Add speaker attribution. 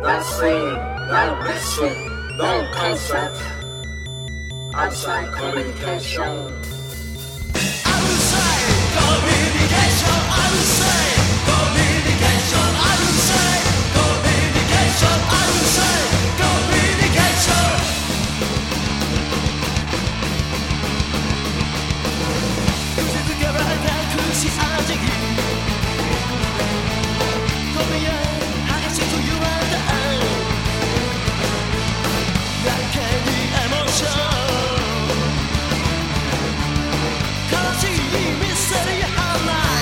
Speaker 1: not seen, not written, no concept. Outside.
Speaker 2: Outside communication. 君するよ花